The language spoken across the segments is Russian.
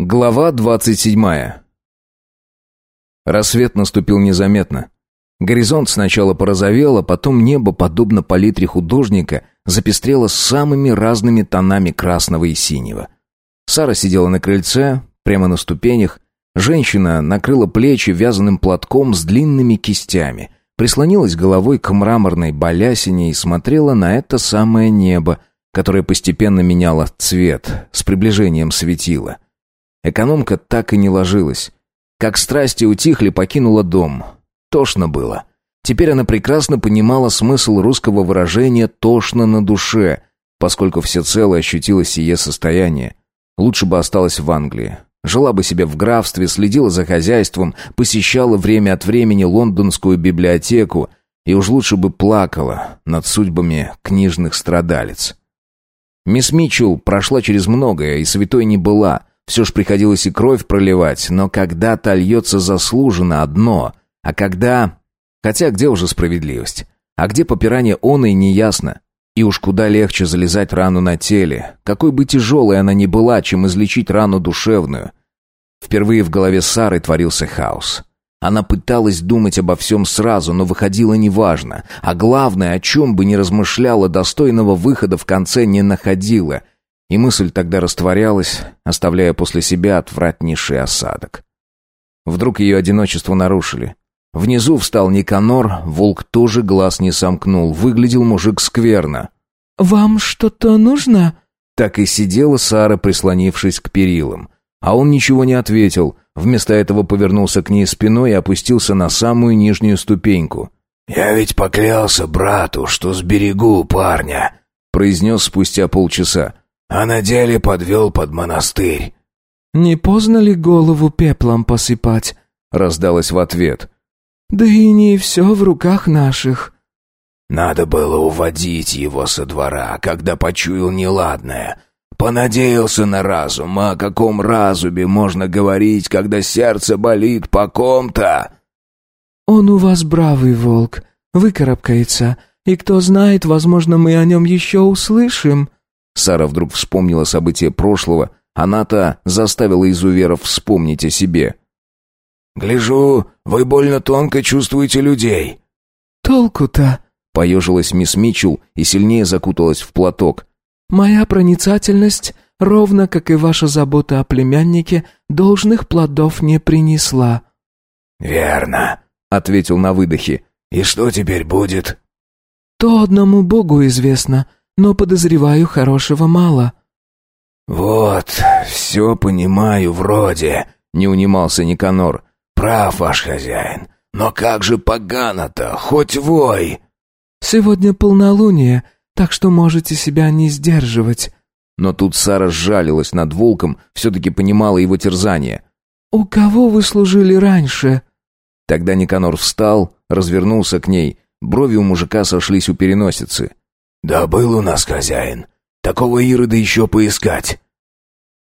Глава двадцать седьмая. Рассвет наступил незаметно. Горизонт сначала порозовел, а потом небо, подобно палитре художника, запестрело самыми разными тонами красного и синего. Сара сидела на крыльце, прямо на ступенях. Женщина накрыла плечи вязаным платком с длинными кистями, прислонилась головой к мраморной балясине и смотрела на это самое небо, которое постепенно меняло цвет с приближением светила. Экономка так и не ложилась. Как страсти утихли, покинула дом. Тошно было. Теперь она прекрасно понимала смысл русского выражения «тошно на душе», поскольку всецело ощутила сие состояние. Лучше бы осталась в Англии. Жила бы себе в графстве, следила за хозяйством, посещала время от времени лондонскую библиотеку и уж лучше бы плакала над судьбами книжных страдалец. Мисс Митчелл прошла через многое и святой не была. Все ж приходилось и кровь проливать, но когда-то льется заслуженно одно, а когда... Хотя где уже справедливость? А где попирание он и неясно. И уж куда легче залезать рану на теле, какой бы тяжелой она ни была, чем излечить рану душевную. Впервые в голове Сары творился хаос. Она пыталась думать обо всем сразу, но выходило неважно. А главное, о чем бы ни размышляла, достойного выхода в конце не находила. И мысль тогда растворялась, оставляя после себя отвратнейший осадок. Вдруг ее одиночество нарушили. Внизу встал Никанор, волк тоже глаз не сомкнул, выглядел мужик скверно. «Вам что-то нужно?» Так и сидела Сара, прислонившись к перилам. А он ничего не ответил, вместо этого повернулся к ней спиной и опустился на самую нижнюю ступеньку. «Я ведь поклялся брату, что сберегу парня», — произнес спустя полчаса. «А на деле подвел под монастырь». «Не поздно ли голову пеплом посыпать?» — раздалось в ответ. «Да и не все в руках наших». «Надо было уводить его со двора, когда почуял неладное. Понадеялся на разум, а о каком разуме можно говорить, когда сердце болит по ком-то?» «Он у вас бравый волк, выкарабкается, и кто знает, возможно, мы о нем еще услышим». Сара вдруг вспомнила события прошлого, она-то заставила изуверов вспомнить о себе. «Гляжу, вы больно тонко чувствуете людей». «Толку-то?» — поежилась мисс Митчелл и сильнее закуталась в платок. Моя проницательность, ровно как и ваша забота о племяннике, должных плодов не принесла». «Верно», — ответил на выдохе. «И что теперь будет?» «То одному Богу известно, но, подозреваю, хорошего мало». «Вот, все понимаю вроде», — не унимался Никанор. «Прав ваш хозяин, но как же погано-то, хоть вой!» «Сегодня полнолуние», так что можете себя не сдерживать». Но тут Сара сжалилась над волком, все-таки понимала его терзание. «У кого вы служили раньше?» Тогда Никанор встал, развернулся к ней. Брови у мужика сошлись у переносицы. «Да был у нас хозяин. Такого Ирода еще поискать».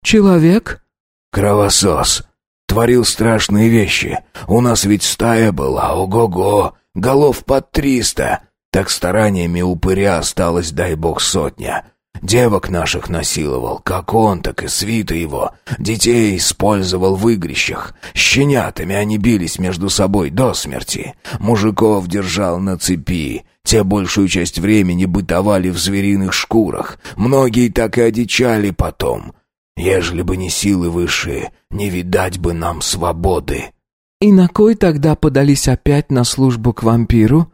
«Человек?» «Кровосос. Творил страшные вещи. У нас ведь стая была, ого-го, голов под триста. Так стараниями упыря осталось, дай бог, сотня. Девок наших насиловал, как он, так и свита его. Детей использовал в игрищах. Щенятами они бились между собой до смерти. Мужиков держал на цепи. Те большую часть времени бытовали в звериных шкурах. Многие так и одичали потом. Ежели бы не силы высшие, не видать бы нам свободы. И на кой тогда подались опять на службу к вампиру?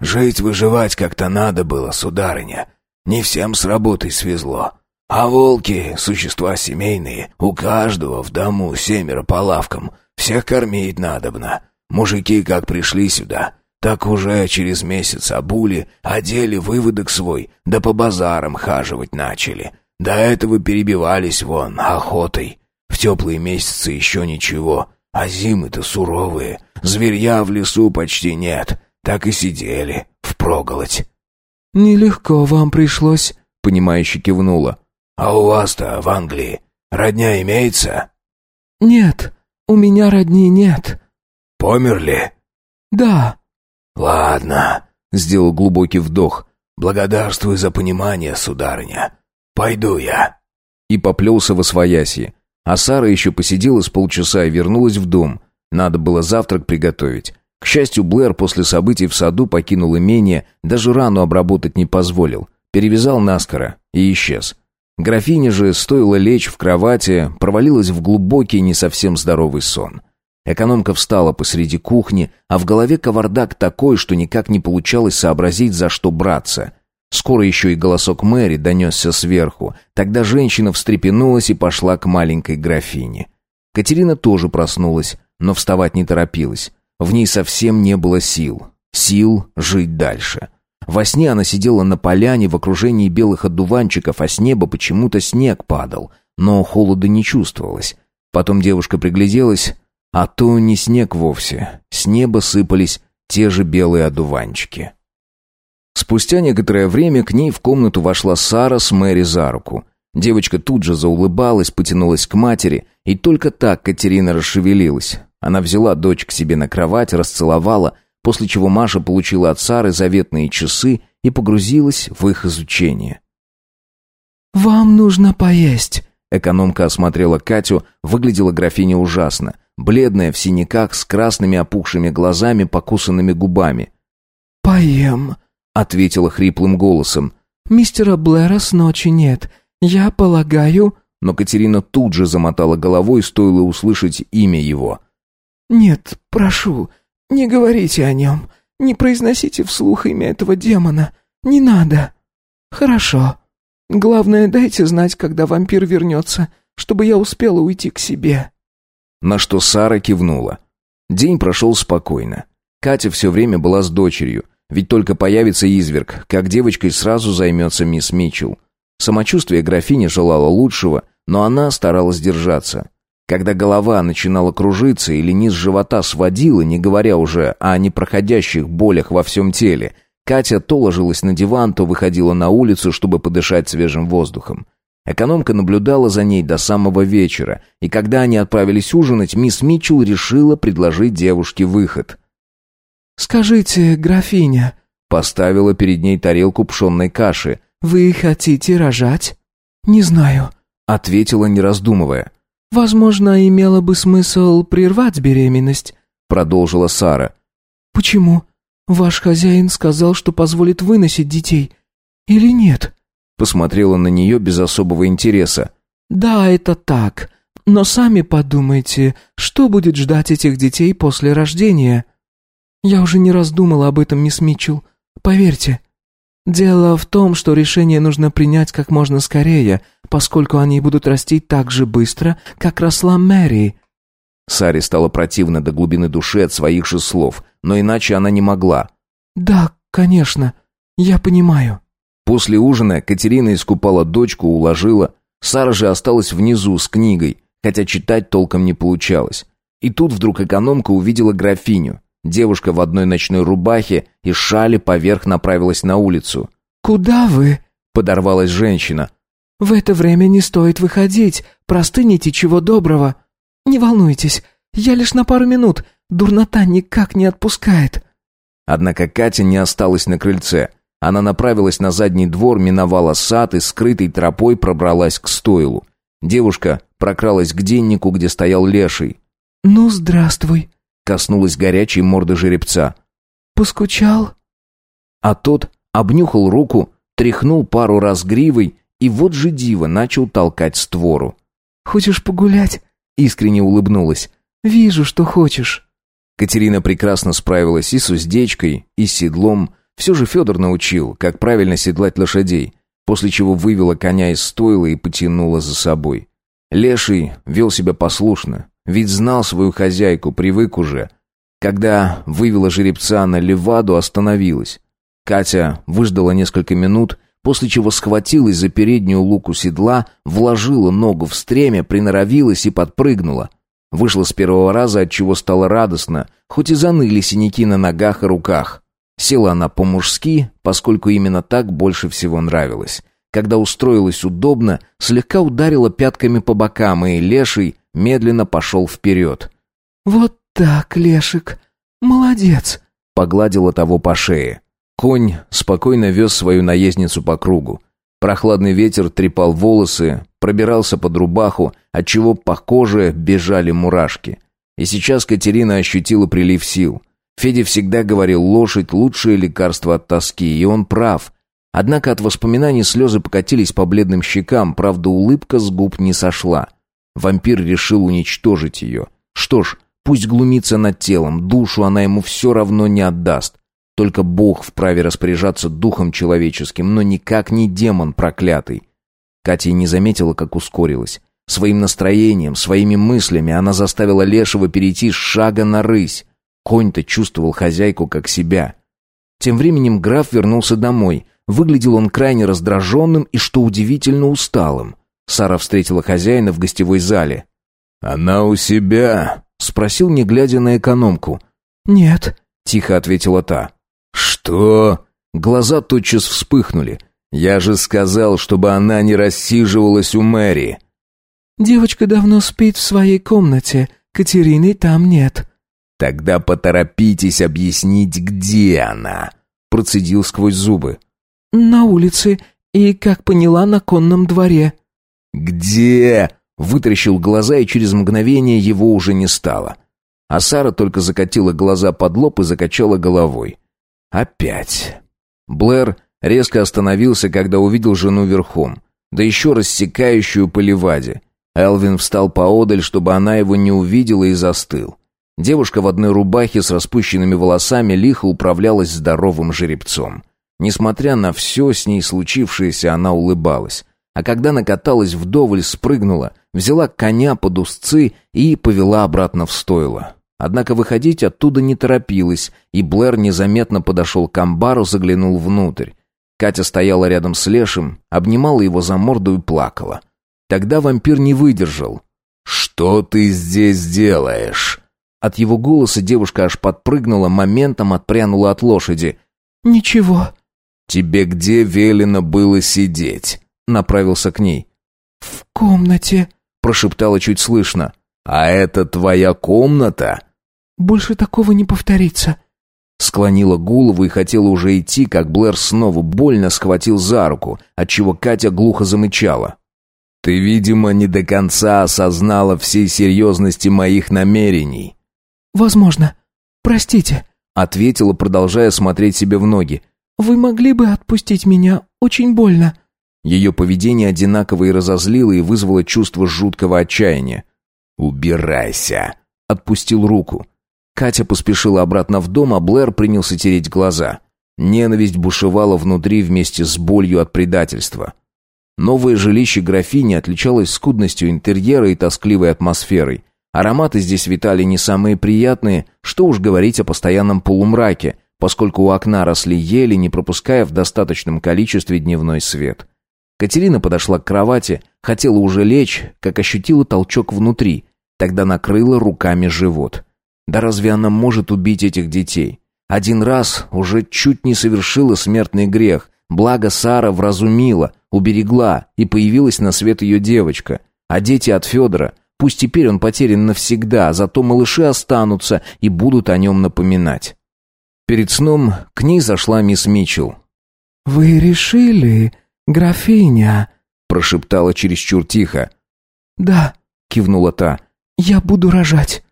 Жить-выживать как-то надо было, сударыня. Не всем с работой свезло. А волки — существа семейные. У каждого в дому семеро по лавкам. Всех кормить надобно. Мужики как пришли сюда, так уже через месяц обули, одели выводок свой, да по базарам хаживать начали. До этого перебивались вон охотой. В теплые месяцы еще ничего, а зимы-то суровые. Зверья в лесу почти нет так и сидели впроголодь». «Нелегко вам пришлось», — понимающе кивнула. «А у вас-то в Англии родня имеется?» «Нет, у меня родни нет». «Померли?» «Да». «Ладно», — сделал глубокий вдох. «Благодарствую за понимание, сударыня. Пойду я». И поплелся во свояси. А Сара еще посидела с полчаса и вернулась в дом. Надо было завтрак приготовить. К счастью, Блэр после событий в саду покинул имение, даже рану обработать не позволил. Перевязал наскоро и исчез. Графиня же, стоило лечь в кровати, провалилась в глубокий, не совсем здоровый сон. Экономка встала посреди кухни, а в голове кавардак такой, что никак не получалось сообразить, за что браться. Скоро еще и голосок Мэри донесся сверху. Тогда женщина встрепенулась и пошла к маленькой графине. Катерина тоже проснулась, но вставать не торопилась. В ней совсем не было сил. Сил жить дальше. Во сне она сидела на поляне в окружении белых одуванчиков, а с неба почему-то снег падал, но холода не чувствовалось. Потом девушка пригляделась, а то не снег вовсе. С неба сыпались те же белые одуванчики. Спустя некоторое время к ней в комнату вошла Сара с Мэри за руку. Девочка тут же заулыбалась, потянулась к матери, и только так Катерина расшевелилась. Она взяла дочь к себе на кровать, расцеловала, после чего Маша получила от Сары заветные часы и погрузилась в их изучение. «Вам нужно поесть», — экономка осмотрела Катю, выглядела графиня ужасно, бледная в синяках, с красными опухшими глазами, покусанными губами. «Поем», — ответила хриплым голосом. «Мистера Блэра с ночи нет. Я полагаю...» Но Катерина тут же замотала головой, стоило услышать имя его. «Нет, прошу, не говорите о нем. Не произносите вслух имя этого демона. Не надо. Хорошо. Главное, дайте знать, когда вампир вернется, чтобы я успела уйти к себе». На что Сара кивнула. День прошел спокойно. Катя все время была с дочерью, ведь только появится изверг, как девочкой сразу займется мисс Митчелл. Самочувствие графини желало лучшего, но она старалась держаться. Когда голова начинала кружиться или низ живота сводила, не говоря уже о непроходящих болях во всем теле, Катя то ложилась на диван, то выходила на улицу, чтобы подышать свежим воздухом. Экономка наблюдала за ней до самого вечера, и когда они отправились ужинать, мисс Митчелл решила предложить девушке выход. «Скажите, графиня...» Поставила перед ней тарелку пшенной каши. «Вы хотите рожать?» «Не знаю», — ответила, не раздумывая. «Возможно, имело бы смысл прервать беременность», — продолжила Сара. «Почему? Ваш хозяин сказал, что позволит выносить детей. Или нет?» Посмотрела на нее без особого интереса. «Да, это так. Но сами подумайте, что будет ждать этих детей после рождения?» «Я уже не раз думала об этом, мисс Митчелл. Поверьте, Дело в том, что решение нужно принять как можно скорее, поскольку они будут расти так же быстро, как росла Мэри. Саре стало противно до глубины души от своих же слов, но иначе она не могла. «Да, конечно, я понимаю». После ужина Катерина искупала дочку, уложила. Сара же осталась внизу с книгой, хотя читать толком не получалось. И тут вдруг экономка увидела графиню. Девушка в одной ночной рубахе и шале поверх направилась на улицу. «Куда вы?» — подорвалась женщина. «В это время не стоит выходить, простынете чего доброго. Не волнуйтесь, я лишь на пару минут, дурнота никак не отпускает». Однако Катя не осталась на крыльце. Она направилась на задний двор, миновала сад и скрытой тропой пробралась к стойлу. Девушка прокралась к деннику, где стоял леший. «Ну, здравствуй», Коснулась горячей морды жеребца. «Поскучал?» А тот обнюхал руку, тряхнул пару раз гривой и вот же диво начал толкать створу. «Хочешь погулять?» Искренне улыбнулась. «Вижу, что хочешь». Катерина прекрасно справилась и с уздечкой, и с седлом. Все же Федор научил, как правильно седлать лошадей, после чего вывела коня из стойла и потянула за собой. Леший вел себя послушно, ведь знал свою хозяйку, привык уже. Когда вывела жеребца на леваду, остановилась. Катя выждала несколько минут, после чего схватилась за переднюю луку седла, вложила ногу в стремя, приноровилась и подпрыгнула. Вышла с первого раза, от чего стало радостно, хоть и заныли синяки на ногах и руках. Села она по-мужски, поскольку именно так больше всего нравилось. Когда устроилась удобно, слегка ударила пятками по бокам, и леший медленно пошел вперед. «Вот так, Лешик, молодец!» Погладила того по шее. Конь спокойно вез свою наездницу по кругу. Прохладный ветер трепал волосы, пробирался под рубаху, отчего по коже бежали мурашки. И сейчас Катерина ощутила прилив сил. Федя всегда говорил, лошадь – лучшее лекарство от тоски, и он прав. Однако от воспоминаний слезы покатились по бледным щекам, правда улыбка с губ не сошла. Вампир решил уничтожить ее. Что ж, пусть глумится над телом, душу она ему все равно не отдаст. Только Бог вправе распоряжаться духом человеческим, но никак не демон проклятый. Катя не заметила, как ускорилась. Своим настроением, своими мыслями она заставила Лешего перейти с шага на рысь. Конь-то чувствовал хозяйку как себя. Тем временем граф вернулся домой. Выглядел он крайне раздраженным и, что удивительно, усталым. Сара встретила хозяина в гостевой зале. «Она у себя?» — спросил, не глядя на экономку. «Нет», — тихо ответила та. «Что?» Глаза тотчас вспыхнули. «Я же сказал, чтобы она не рассиживалась у Мэри». «Девочка давно спит в своей комнате. Катерины там нет». «Тогда поторопитесь объяснить, где она», — процедил сквозь зубы. «На улице и, как поняла, на конном дворе». «Где?» — вытрящил глаза, и через мгновение его уже не стало. А Сара только закатила глаза под лоб и закачала головой. Опять. Блэр резко остановился, когда увидел жену верхом, да еще рассекающую по леваде. Элвин встал поодаль, чтобы она его не увидела и застыл. Девушка в одной рубахе с распущенными волосами лихо управлялась здоровым жеребцом. Несмотря на все с ней случившееся, она улыбалась. А когда накаталась вдоволь, спрыгнула, взяла коня под узцы и повела обратно в стойло. Однако выходить оттуда не торопилась, и Блэр незаметно подошел к амбару, заглянул внутрь. Катя стояла рядом с Лешем, обнимала его за морду и плакала. Тогда вампир не выдержал. «Что ты здесь делаешь?» От его голоса девушка аж подпрыгнула, моментом отпрянула от лошади. «Ничего». «Тебе где велено было сидеть?» Направился к ней. «В комнате», — прошептала чуть слышно. «А это твоя комната?» Больше такого не повторится. Склонила голову и хотела уже идти, как Блэр снова больно схватил за руку, отчего Катя глухо замычала. «Ты, видимо, не до конца осознала всей серьезности моих намерений». «Возможно. Простите», — ответила, продолжая смотреть себе в ноги. «Вы могли бы отпустить меня? Очень больно». Ее поведение одинаково и разозлило, и вызвало чувство жуткого отчаяния. «Убирайся!» — отпустил руку. Катя поспешила обратно в дом, а Блэр принялся тереть глаза. Ненависть бушевала внутри вместе с болью от предательства. Новое жилище графини отличалось скудностью интерьера и тоскливой атмосферой. Ароматы здесь витали не самые приятные, что уж говорить о постоянном полумраке, поскольку у окна росли ели, не пропуская в достаточном количестве дневной свет. Катерина подошла к кровати, хотела уже лечь, как ощутила толчок внутри, тогда накрыла руками живот. Да разве она может убить этих детей? Один раз уже чуть не совершила смертный грех, благо Сара вразумила, уберегла, и появилась на свет ее девочка. А дети от Федора, пусть теперь он потерян навсегда, зато малыши останутся и будут о нем напоминать. Перед сном к ней зашла мисс Митчелл. «Вы решили, графиня?» прошептала чересчур тихо. «Да», — кивнула та, — «я буду рожать».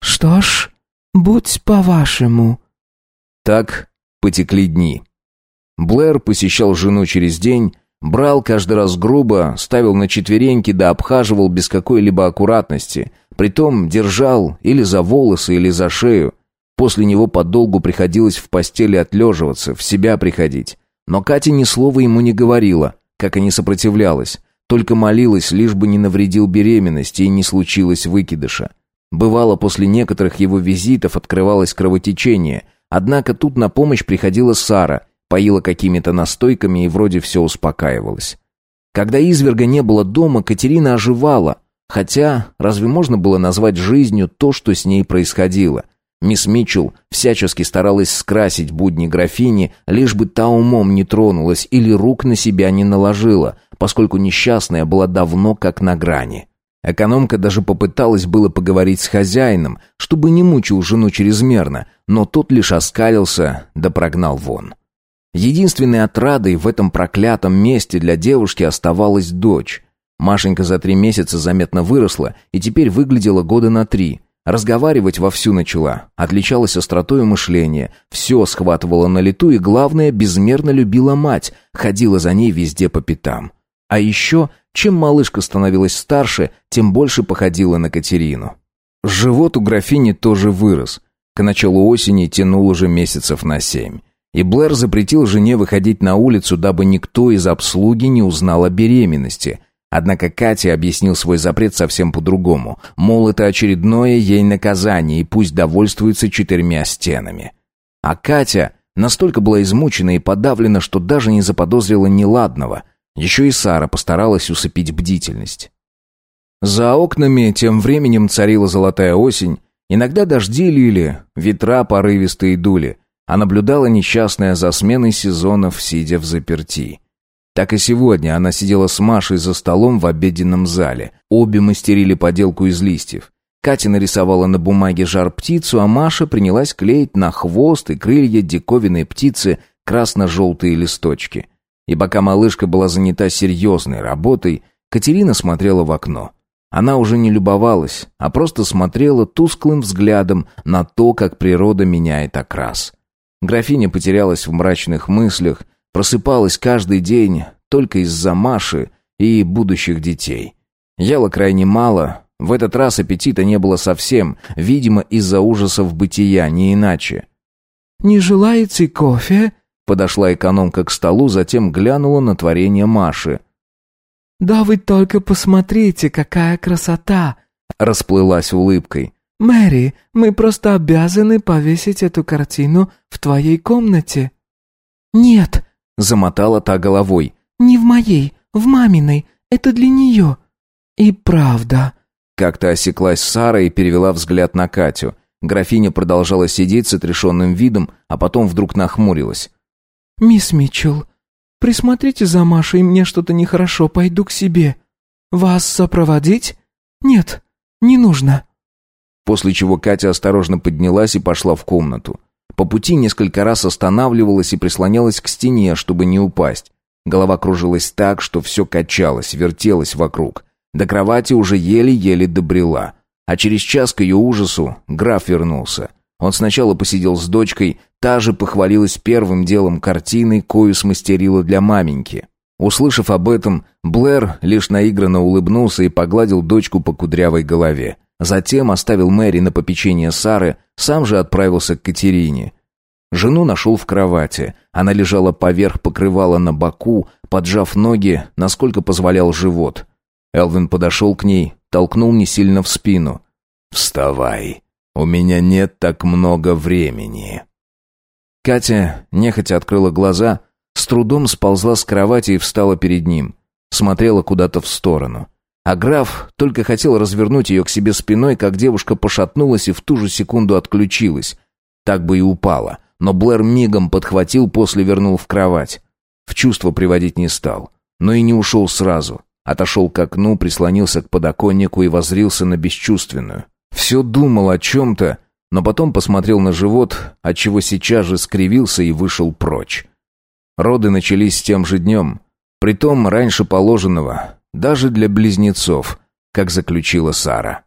«Что ж, будь по-вашему». Так потекли дни. Блэр посещал жену через день, брал каждый раз грубо, ставил на четвереньки да обхаживал без какой-либо аккуратности, притом держал или за волосы, или за шею. После него подолгу приходилось в постели отлеживаться, в себя приходить. Но Катя ни слова ему не говорила, как и не сопротивлялась, только молилась, лишь бы не навредил беременности и не случилось выкидыша. Бывало, после некоторых его визитов открывалось кровотечение, однако тут на помощь приходила Сара, поила какими-то настойками и вроде все успокаивалось. Когда изверга не было дома, Катерина оживала, хотя разве можно было назвать жизнью то, что с ней происходило? Мисс Митчелл всячески старалась скрасить будни графини, лишь бы та умом не тронулась или рук на себя не наложила, поскольку несчастная была давно как на грани. Экономка даже попыталась было поговорить с хозяином, чтобы не мучил жену чрезмерно, но тот лишь оскалился да прогнал вон. Единственной отрадой в этом проклятом месте для девушки оставалась дочь. Машенька за три месяца заметно выросла и теперь выглядела года на три. Разговаривать вовсю начала, отличалась остротой мышления, все схватывала на лету и, главное, безмерно любила мать, ходила за ней везде по пятам. А еще, чем малышка становилась старше, тем больше походила на Катерину. Живот у графини тоже вырос. К началу осени тянул уже месяцев на семь. И Блэр запретил жене выходить на улицу, дабы никто из обслуги не узнал о беременности – Однако Катя объяснил свой запрет совсем по-другому. Мол, это очередное ей наказание, и пусть довольствуется четырьмя стенами. А Катя настолько была измучена и подавлена, что даже не заподозрила неладного. Еще и Сара постаралась усыпить бдительность. За окнами тем временем царила золотая осень. Иногда дожди лили, ветра порывистые дули, а наблюдала несчастная за сменой сезонов, сидя в заперти. Так и сегодня она сидела с Машей за столом в обеденном зале. Обе мастерили поделку из листьев. Катя нарисовала на бумаге жар-птицу, а Маша принялась клеить на хвост и крылья диковинной птицы красно-желтые листочки. И пока малышка была занята серьезной работой, Катерина смотрела в окно. Она уже не любовалась, а просто смотрела тусклым взглядом на то, как природа меняет окрас. Графиня потерялась в мрачных мыслях, Просыпалась каждый день только из-за Маши и будущих детей. Ела крайне мало, в этот раз аппетита не было совсем, видимо, из-за ужасов бытия, не иначе. «Не желаете кофе?» Подошла экономка к столу, затем глянула на творение Маши. «Да вы только посмотрите, какая красота!» Расплылась улыбкой. «Мэри, мы просто обязаны повесить эту картину в твоей комнате». «Нет», Замотала та головой. «Не в моей, в маминой. Это для нее». «И правда». Как-то осеклась Сара и перевела взгляд на Катю. Графиня продолжала сидеть с отрешенным видом, а потом вдруг нахмурилась. «Мисс Митчелл, присмотрите за Машей, мне что-то нехорошо, пойду к себе. Вас сопроводить? Нет, не нужно». После чего Катя осторожно поднялась и пошла в комнату. По пути несколько раз останавливалась и прислонялась к стене, чтобы не упасть. Голова кружилась так, что все качалось, вертелось вокруг. До кровати уже еле-еле добрела. А через час к ее ужасу граф вернулся. Он сначала посидел с дочкой, та же похвалилась первым делом картиной, кою смастерила для маменьки. Услышав об этом, Блэр лишь наигранно улыбнулся и погладил дочку по кудрявой голове. Затем оставил Мэри на попечение Сары, сам же отправился к Катерине. Жену нашел в кровати. Она лежала поверх покрывала на боку, поджав ноги, насколько позволял живот. Элвин подошел к ней, толкнул не сильно в спину. «Вставай, у меня нет так много времени». Катя нехотя открыла глаза, с трудом сползла с кровати и встала перед ним. Смотрела куда-то в сторону. А граф только хотел развернуть ее к себе спиной, как девушка пошатнулась и в ту же секунду отключилась. Так бы и упала, но Блэр мигом подхватил, после вернул в кровать. В чувство приводить не стал, но и не ушел сразу. Отошел к окну, прислонился к подоконнику и возрился на бесчувственную. Все думал о чем-то, но потом посмотрел на живот, отчего сейчас же скривился и вышел прочь. Роды начались с тем же днем, притом раньше положенного, даже для близнецов, как заключила Сара.